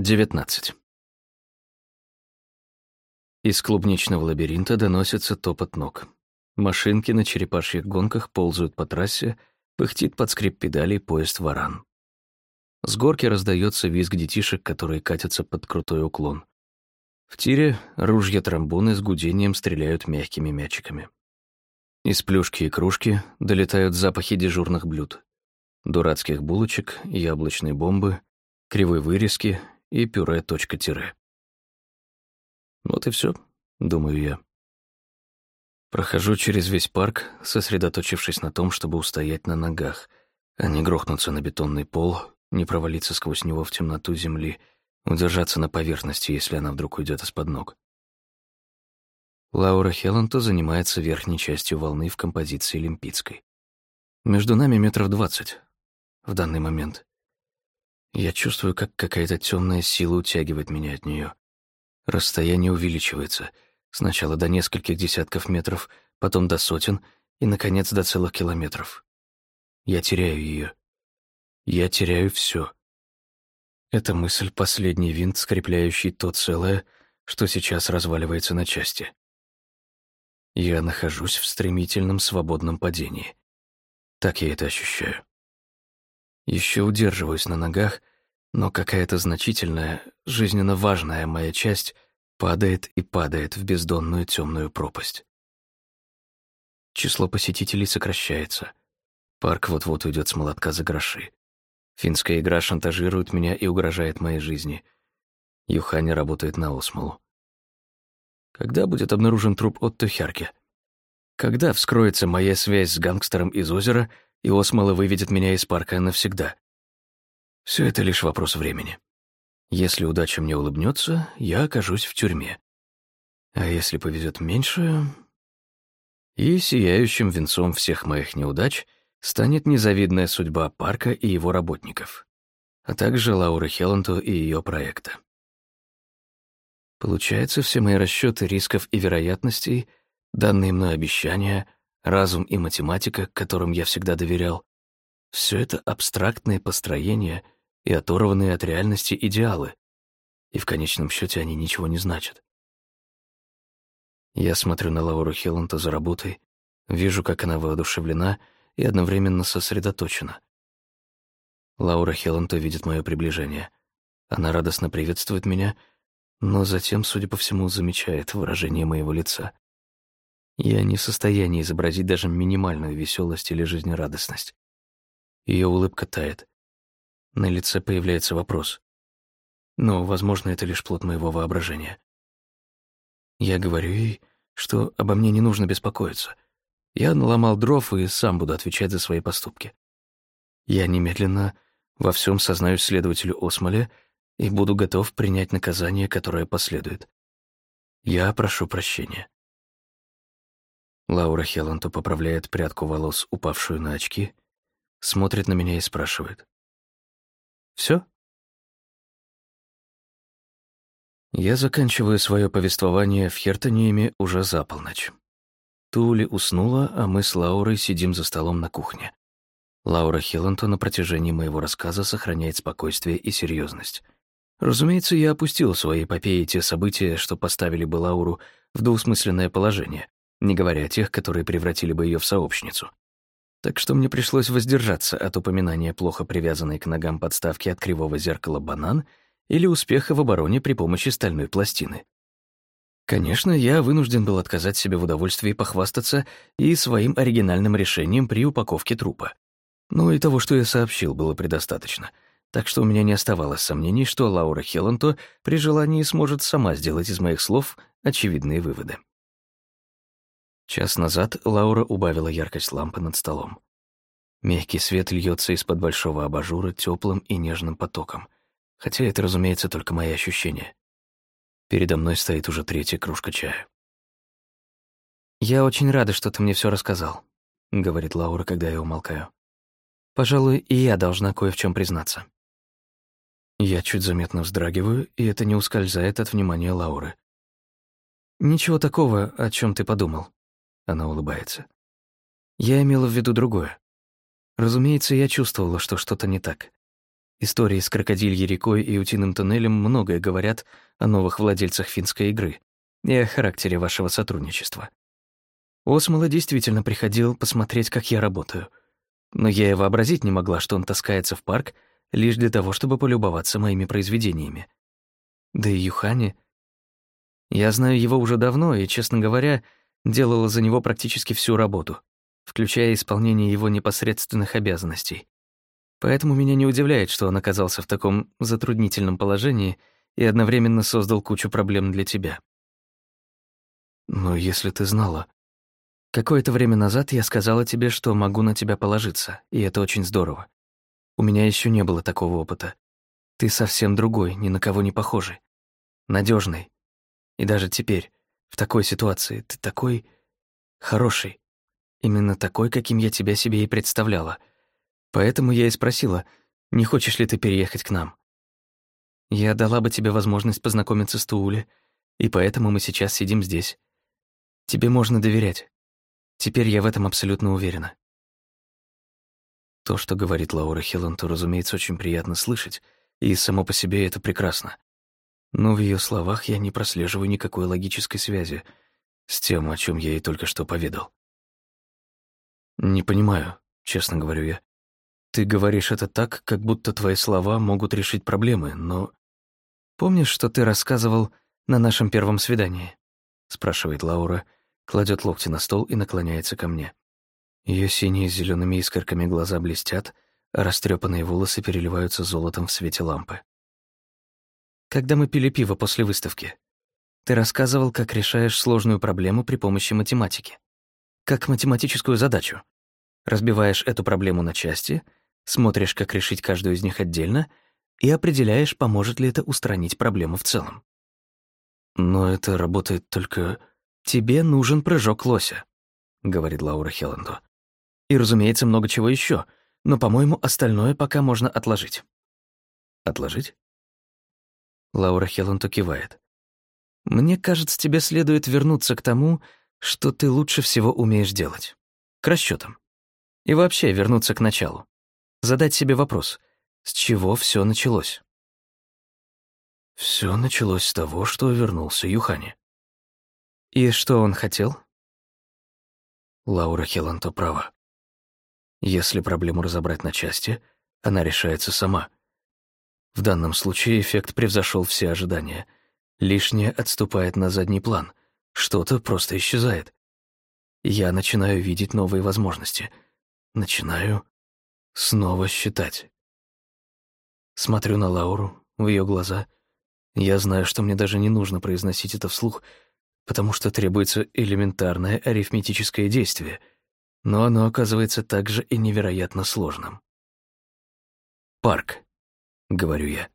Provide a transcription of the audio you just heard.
19. Из клубничного лабиринта доносится топот ног. Машинки на черепашьих гонках ползают по трассе, пыхтит под скрип педалей поезд «Варан». С горки раздается визг детишек, которые катятся под крутой уклон. В тире ружья-тромбоны с гудением стреляют мягкими мячиками. Из плюшки и кружки долетают запахи дежурных блюд. Дурацких булочек, яблочной бомбы, кривой вырезки и пюре точка-тире. Вот и все, думаю я. Прохожу через весь парк, сосредоточившись на том, чтобы устоять на ногах, а не грохнуться на бетонный пол, не провалиться сквозь него в темноту земли, удержаться на поверхности, если она вдруг уйдет из-под ног. Лаура Хелланто занимается верхней частью волны в композиции Олимпийской. Между нами метров двадцать в данный момент. Я чувствую, как какая-то темная сила утягивает меня от нее. Расстояние увеличивается. Сначала до нескольких десятков метров, потом до сотен и, наконец, до целых километров. Я теряю ее. Я теряю все. Эта мысль — последний винт, скрепляющий то целое, что сейчас разваливается на части. Я нахожусь в стремительном свободном падении. Так я это ощущаю. Еще удерживаюсь на ногах, но какая-то значительная, жизненно важная моя часть падает и падает в бездонную темную пропасть. Число посетителей сокращается. Парк вот-вот уйдет с молотка за гроши. Финская игра шантажирует меня и угрожает моей жизни. Юхани работает на Осмолу. Когда будет обнаружен труп Отто Хярке? Когда вскроется моя связь с гангстером из озера — и Осмола выведет меня из парка навсегда. Все это лишь вопрос времени. Если удача мне улыбнется, я окажусь в тюрьме. А если повезет меньше... И сияющим венцом всех моих неудач станет незавидная судьба парка и его работников, а также Лауры Хелланту и ее проекта. Получается, все мои расчеты рисков и вероятностей, данные мной обещания — разум и математика, которым я всегда доверял, все это абстрактные построения и оторванные от реальности идеалы, и в конечном счете они ничего не значат. Я смотрю на Лауру Хелланта за работой, вижу, как она воодушевлена и одновременно сосредоточена. Лаура Хелланта видит мое приближение. Она радостно приветствует меня, но затем, судя по всему, замечает выражение моего лица. Я не в состоянии изобразить даже минимальную веселость или жизнерадостность. Ее улыбка тает. На лице появляется вопрос. Но, возможно, это лишь плод моего воображения. Я говорю ей, что обо мне не нужно беспокоиться. Я наломал дров и сам буду отвечать за свои поступки. Я немедленно во всем сознаюсь следователю Осмоле и буду готов принять наказание, которое последует. Я прошу прощения. Лаура Хелланту поправляет прядку волос, упавшую на очки, смотрит на меня и спрашивает. «Всё?» Я заканчиваю свое повествование в Хертониеме уже за полночь. Тули уснула, а мы с Лаурой сидим за столом на кухне. Лаура Хилланту на протяжении моего рассказа сохраняет спокойствие и серьезность. Разумеется, я опустил в своей эпопее те события, что поставили бы Лауру в двусмысленное положение, не говоря о тех, которые превратили бы ее в сообщницу. Так что мне пришлось воздержаться от упоминания плохо привязанной к ногам подставки от кривого зеркала банан или успеха в обороне при помощи стальной пластины. Конечно, я вынужден был отказать себе в удовольствии похвастаться и своим оригинальным решением при упаковке трупа. Но и того, что я сообщил, было предостаточно. Так что у меня не оставалось сомнений, что Лаура Хелланто при желании сможет сама сделать из моих слов очевидные выводы. Час назад Лаура убавила яркость лампы над столом. Мягкий свет льется из-под большого абажура теплым и нежным потоком, хотя это, разумеется, только мои ощущения. Передо мной стоит уже третья кружка чая. «Я очень рада, что ты мне все рассказал», — говорит Лаура, когда я умолкаю. «Пожалуй, и я должна кое в чем признаться». Я чуть заметно вздрагиваю, и это не ускользает от внимания Лауры. «Ничего такого, о чем ты подумал», она улыбается. Я имела в виду другое. Разумеется, я чувствовала, что что-то не так. Истории с крокодильей рекой и утиным туннелем многое говорят о новых владельцах финской игры и о характере вашего сотрудничества. Осмола действительно приходил посмотреть, как я работаю. Но я и вообразить не могла, что он таскается в парк лишь для того, чтобы полюбоваться моими произведениями. Да и Юхани... Я знаю его уже давно и, честно говоря, делала за него практически всю работу, включая исполнение его непосредственных обязанностей. Поэтому меня не удивляет, что он оказался в таком затруднительном положении и одновременно создал кучу проблем для тебя. Но если ты знала... Какое-то время назад я сказала тебе, что могу на тебя положиться, и это очень здорово. У меня еще не было такого опыта. Ты совсем другой, ни на кого не похожий. надежный. И даже теперь, в такой ситуации, ты такой хороший. Именно такой, каким я тебя себе и представляла — Поэтому я и спросила, не хочешь ли ты переехать к нам. Я дала бы тебе возможность познакомиться с Тууле, и поэтому мы сейчас сидим здесь. Тебе можно доверять. Теперь я в этом абсолютно уверена. То, что говорит Лаура Хилланту, разумеется, очень приятно слышать, и само по себе это прекрасно. Но в ее словах я не прослеживаю никакой логической связи с тем, о чем я ей только что поведал. «Не понимаю», — честно говорю я. Ты говоришь это так, как будто твои слова могут решить проблемы, но... Помнишь, что ты рассказывал на нашем первом свидании? Спрашивает Лаура, кладет локти на стол и наклоняется ко мне. Ее синие с зелеными искорками глаза блестят, растрепанные волосы переливаются золотом в свете лампы. Когда мы пили пиво после выставки, ты рассказывал, как решаешь сложную проблему при помощи математики. Как математическую задачу. Разбиваешь эту проблему на части — смотришь, как решить каждую из них отдельно, и определяешь, поможет ли это устранить проблему в целом. Но это работает только... «Тебе нужен прыжок лося», — говорит Лаура Хелленду. «И, разумеется, много чего еще, но, по-моему, остальное пока можно отложить». «Отложить?» Лаура Хелленду кивает. «Мне кажется, тебе следует вернуться к тому, что ты лучше всего умеешь делать. К расчетам. И вообще вернуться к началу задать себе вопрос, с чего все началось? Все началось с того, что вернулся Юхани. И что он хотел? Лаура Хеланто права. Если проблему разобрать на части, она решается сама. В данном случае эффект превзошел все ожидания. Лишнее отступает на задний план, что-то просто исчезает. Я начинаю видеть новые возможности. Начинаю Снова считать. Смотрю на Лауру, в ее глаза. Я знаю, что мне даже не нужно произносить это вслух, потому что требуется элементарное арифметическое действие, но оно оказывается также и невероятно сложным. «Парк», — говорю я.